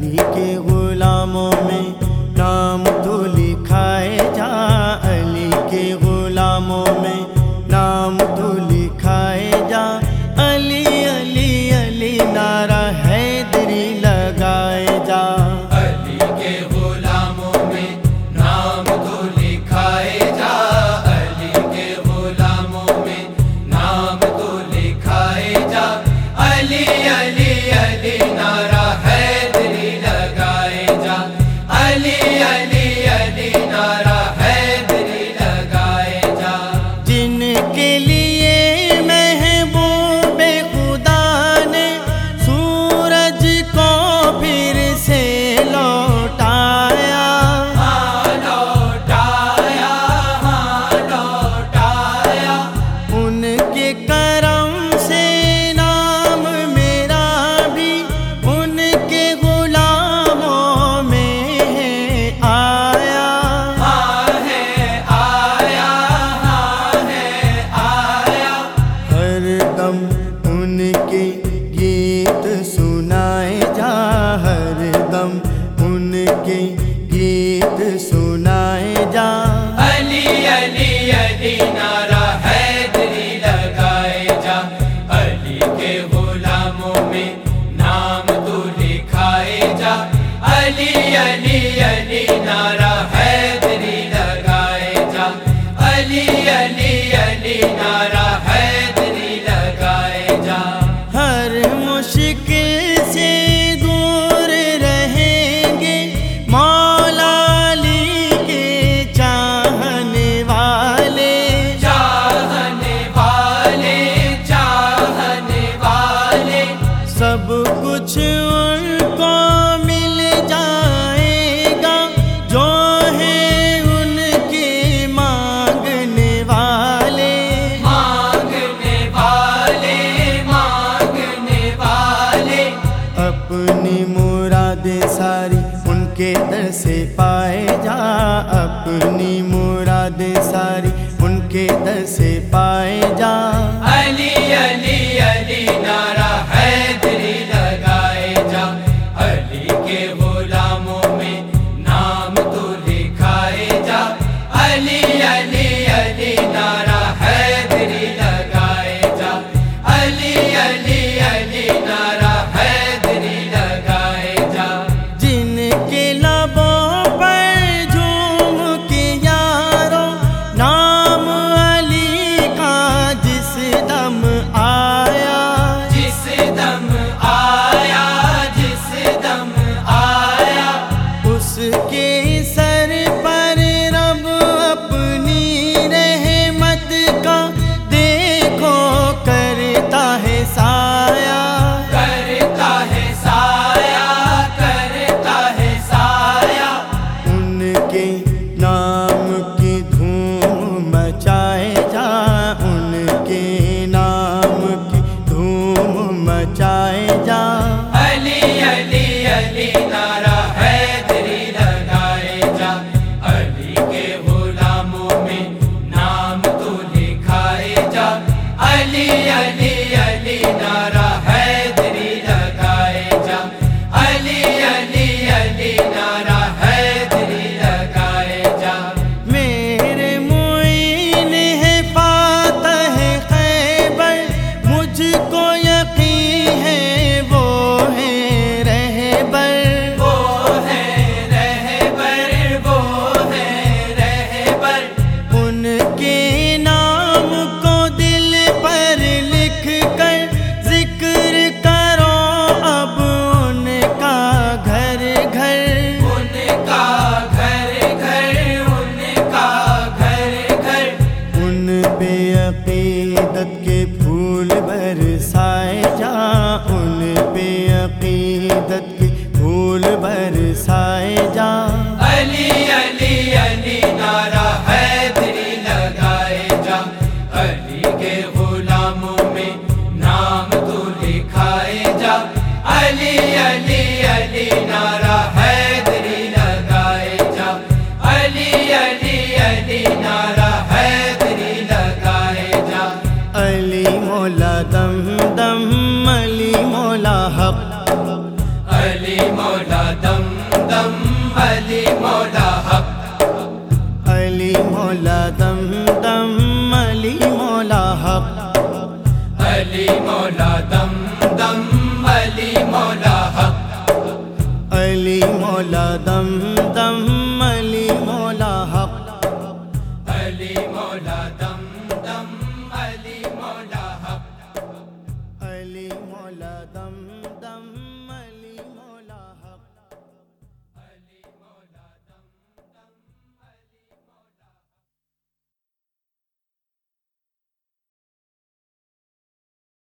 नीके अली अली अली नारा हैदरी लगाए जा। हर मुश्किल से दूर रहेंगे मौला अली के चाहने वाले। चाहने वाले चाहने वाले। सब कुछ अपनी मुरादें सारी उनके दर से पाए जा। अली अली। के गुलामों में नाम तो लिखाए जा। अली अली अली नारा हैदरी लगाए जा। अली अली अली नारा हैदरी लगाए जा। अली मौला दम दम अली मौला हब अली मौला दम दम अली मौला हब अली मौला दम